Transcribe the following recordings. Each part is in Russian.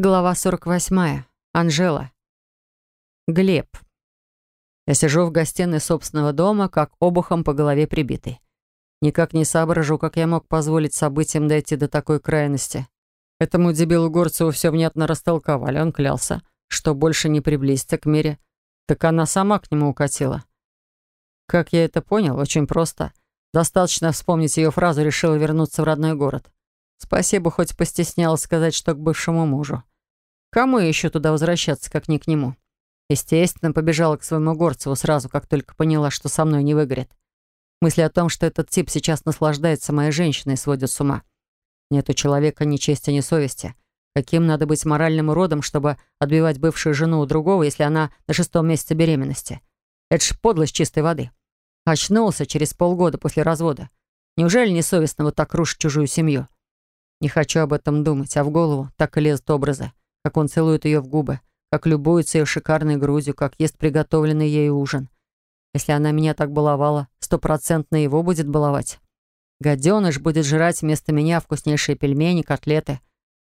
Глава 48. Анжела. Глеб. Я сижу в гостиной собственного дома, как обухом по голове прибитый. Никак не соображу, как я мог позволить событиям дойти до такой крайности. Этому дебилу Горцеву все внятно растолковали. Он клялся, что больше не приблизится к мире. Так она сама к нему укатила. Как я это понял? Очень просто. Достаточно вспомнить ее фразу, решила вернуться в родной город. Спасибо, хоть постеснялась сказать, что к бывшему мужу. Кому еще туда возвращаться, как не к нему? Естественно, побежала к своему Горцеву сразу, как только поняла, что со мной не выгорит. Мысли о том, что этот тип сейчас наслаждается моей женщиной, сводят с ума. Нет у человека ни чести, ни совести. Каким надо быть моральным уродом, чтобы отбивать бывшую жену у другого, если она на шестом месяце беременности? Это ж подлость чистой воды. Очнулся через полгода после развода. Неужели не совестно вот так рушить чужую семью? Не хочу об этом думать, а в голову так и лезут образы, как он целует ее в губы, как любуется ее шикарной грудью, как ест приготовленный ей ужин. Если она меня так баловала, стопроцентно его будет баловать. Гаденыш будет жрать вместо меня вкуснейшие пельмени, котлеты,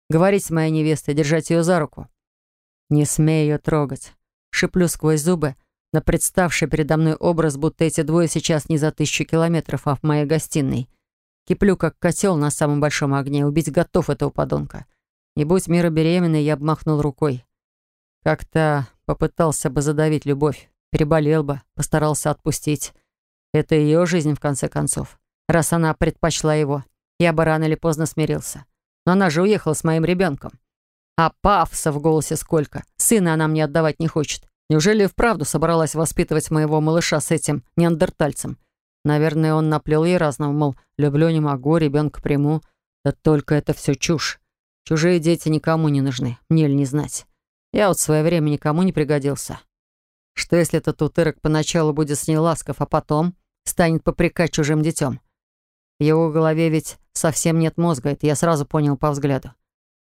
говорить с моей невестой, держать ее за руку. Не смей ее трогать. Шиплю сквозь зубы на представший передо мной образ, будто эти двое сейчас не за тысячу километров, а в моей гостиной — Киплю, как котел на самом большом огне. Убить готов этого подонка. Не будь Мира беременной, я бы махнул рукой. Как-то попытался бы задавить любовь. Переболел бы, постарался отпустить. Это ее жизнь, в конце концов. Раз она предпочла его, я бы рано или поздно смирился. Но она же уехала с моим ребенком. А пафса в голосе сколько. Сына она мне отдавать не хочет. Неужели вправду собралась воспитывать моего малыша с этим неандертальцем? Наверное, он наплел ей разного, мол, люблю, не могу, ребенка приму. Да только это все чушь. Чужие дети никому не нужны, мне ли не знать. Я вот в свое время никому не пригодился. Что если этот утырок поначалу будет с ней ласков, а потом станет попрекать чужим детем? В его голове ведь совсем нет мозга, это я сразу понял по взгляду.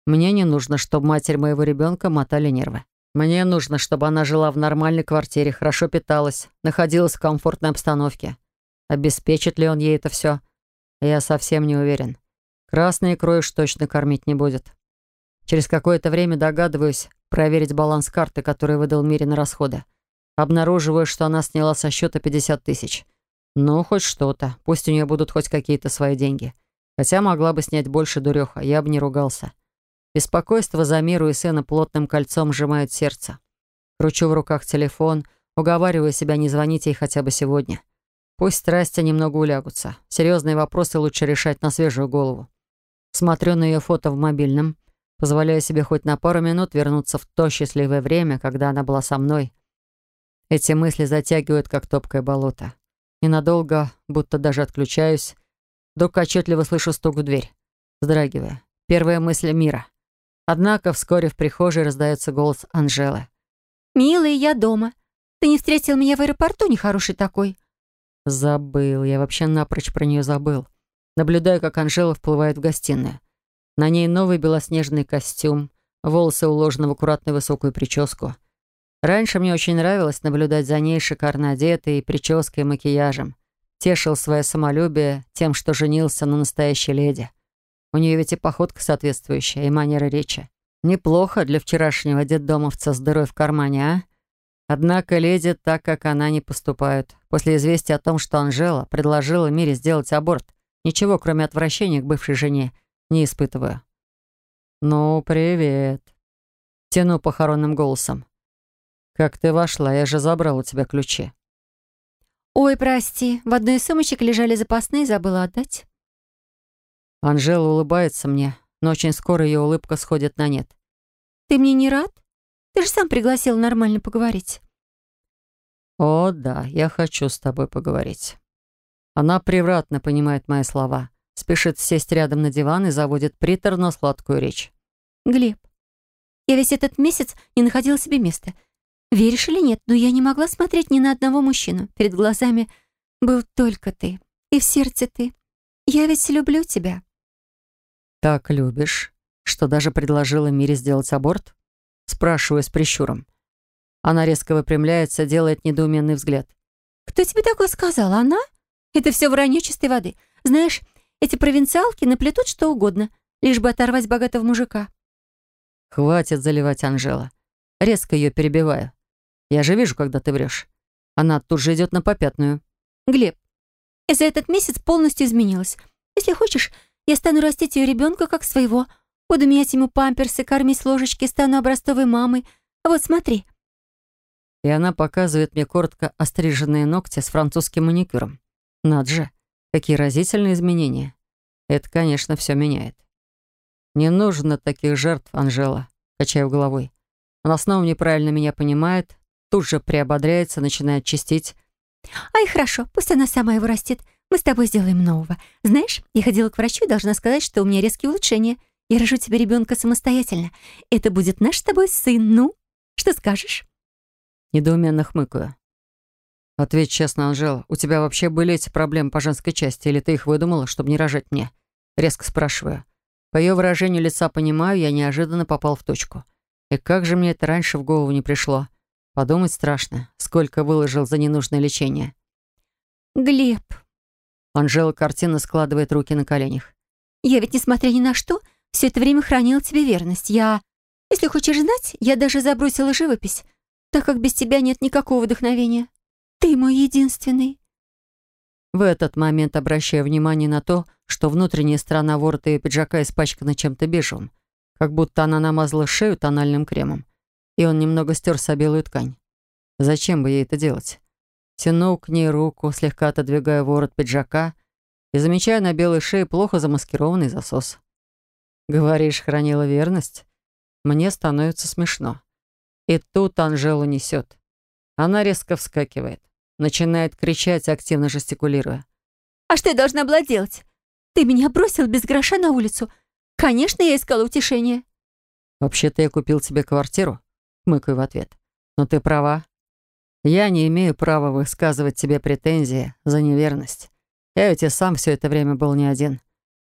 Мне не нужно, чтобы матерь моего ребенка мотали нервы. Мне нужно, чтобы она жила в нормальной квартире, хорошо питалась, находилась в комфортной обстановке. Обеспечит ли он ей это все? Я совсем не уверен. Красный икрой уж точно кормить не будет. Через какое-то время догадываюсь проверить баланс карты, который выдал Мире на расходы. Обнаруживаю, что она сняла со счета 50 тысяч. Ну, хоть что-то. Пусть у нее будут хоть какие-то свои деньги. Хотя могла бы снять больше дуреха, я бы не ругался. Беспокойство за Миру и сына плотным кольцом сжимает сердце. Кручу в руках телефон, уговариваю себя не звонить ей хотя бы сегодня. Пусть страсти немного улягутся. Серьезные вопросы лучше решать на свежую голову. Смотрю на ее фото в мобильном, позволяя себе хоть на пару минут вернуться в то счастливое время, когда она была со мной. Эти мысли затягивают, как топкое болото. Ненадолго, будто даже отключаюсь, вдруг отчетливо слышу стук в дверь. Вздрагивая. Первая мысль мира. Однако вскоре в прихожей раздается голос Анжелы. «Милый, я дома. Ты не встретил меня в аэропорту, нехороший такой?» Забыл, я вообще напрочь про нее забыл. Наблюдаю, как Анжела вплывает в гостиную. На ней новый белоснежный костюм, волосы уложены в аккуратную высокую прическу. Раньше мне очень нравилось наблюдать за ней шикарно одетой, прической и макияжем. Тешил свое самолюбие тем, что женился на настоящей леди. У нее ведь и походка соответствующая, и манера речи. Неплохо для вчерашнего детдомовца с дырой в кармане, а? Однако леди так, как она, не поступают. После известия о том, что Анжела предложила Мире сделать аборт, ничего, кроме отвращения к бывшей жене, не испытываю. «Ну, привет», — тяну похоронным голосом. «Как ты вошла? Я же забрал у тебя ключи». «Ой, прости, в одной из сумочек лежали запасные, забыла отдать». Анжела улыбается мне, но очень скоро ее улыбка сходит на нет. «Ты мне не рад?» Ты же сам пригласил нормально поговорить». «О, да, я хочу с тобой поговорить». Она превратно понимает мои слова, спешит сесть рядом на диван и заводит приторно-сладкую речь. «Глеб, я весь этот месяц не находила себе места. Веришь или нет, но я не могла смотреть ни на одного мужчину. Перед глазами был только ты, и в сердце ты. Я ведь люблю тебя». «Так любишь, что даже предложила Мире сделать аборт?» Спрашиваю с прищуром. Она резко выпрямляется, делает недоуменный взгляд. «Кто тебе такое сказал? Она? Это все вранье чистой воды. Знаешь, эти провинциалки наплетут что угодно, лишь бы оторвать богатого мужика». Хватит заливать Анжела. Резко ее перебиваю. Я же вижу, когда ты врешь. Она тут же идет на попятную. Глеб, я за этот месяц полностью изменилась. Если хочешь, я стану растить ее ребенка как своего. Буду менять ему памперсы, кормить с ложечки, стану образцовой мамой. Вот смотри. И она показывает мне коротко остриженные ногти с французским маникюром. Над же, какие разительные изменения. Это, конечно, все меняет. Не нужно таких жертв, Анжела, качаю головой. Она снова неправильно меня понимает, тут же приободряется, начинает чистить. Ай, хорошо, пусть она сама его растет. Мы с тобой сделаем нового. Знаешь, я ходила к врачу и должна сказать, что у меня резкие улучшения. Я рожу тебе ребенка самостоятельно. Это будет наш с тобой сын. Ну, что скажешь?» Недоуменно хмыкаю. «Ответь честно, Анжела, у тебя вообще были эти проблемы по женской части, или ты их выдумала, чтобы не рожать мне?» Резко спрашиваю. По ее выражению лица понимаю, я неожиданно попал в точку. И как же мне это раньше в голову не пришло? Подумать страшно, сколько выложил за ненужное лечение. «Глеб...» Анжела картина складывает руки на коленях. «Я ведь, несмотря ни на что, все это время хранила тебе верность. Я... Если хочешь знать, я даже забросила живопись, так как без тебя нет никакого вдохновения. Ты мой единственный». В этот момент обращаю внимание на то, что внутренняя сторона ворота ее пиджака испачкана чем-то бежевым, как будто она намазала шею тональным кремом, и он немного стер с белую ткань. Зачем бы ей это делать? Тяну к ней руку, слегка отодвигая ворот пиджака и замечаю на белой шее плохо замаскированный засос. Говоришь, хранила верность? Мне становится смешно. И тут Анжелу несет. Она резко вскакивает, начинает кричать, активно жестикулируя. «А что я должна была делать? Ты меня бросил без гроша на улицу. Конечно, я искала утешения». «Вообще-то я купил тебе квартиру», — мыкаю в ответ. «Но ты права. Я не имею права высказывать тебе претензии за неверность. Я ведь и сам все это время был не один.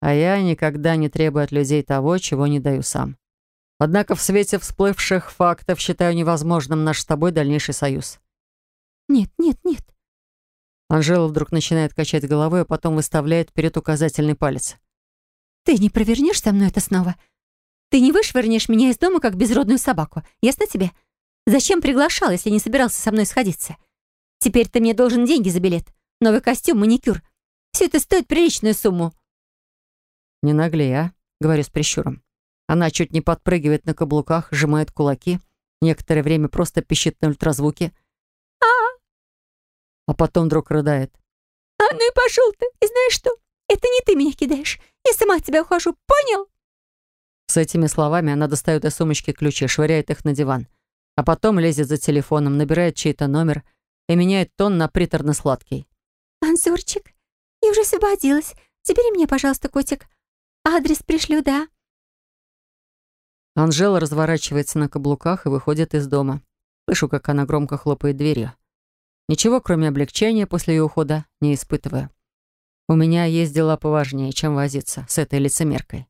А я никогда не требую от людей того, чего не даю сам. Однако в свете всплывших фактов считаю невозможным наш с тобой дальнейший союз. Нет, нет, нет. Анжела вдруг начинает качать головой, а потом выставляет вперед указательный палец. Ты не провернешь со мной это снова? Ты не вышвырнешь меня из дома, как безродную собаку. Ясно тебе? Зачем приглашал, если не собирался со мной сходиться? Теперь ты мне должен деньги за билет. Новый костюм, маникюр. Все это стоит приличную сумму. «Не наглей, а?» — говорю с прищуром. Она чуть не подпрыгивает на каблуках, сжимает кулаки, некоторое время просто пищит на ультразвуке. А потом вдруг рыдает. «А ну и пошел ты! И знаешь что? Это не ты меня кидаешь. Я сама от тебя ухожу, понял?» С этими словами она достает из сумочки ключи, швыряет их на диван. А потом лезет за телефоном, набирает чей-то номер и меняет тон на приторно-сладкий. «Анзорчик, я уже освободилась. Забери меня, пожалуйста, котик. Адрес пришлю, да?» Анжела разворачивается на каблуках и выходит из дома. Слышу, как она громко хлопает дверью. Ничего, кроме облегчения после ее ухода, не испытываю. У меня есть дела поважнее, чем возиться с этой лицемеркой.